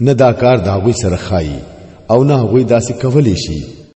نه دا کار دا غوي سره خای او نه غوي داسې کولی شي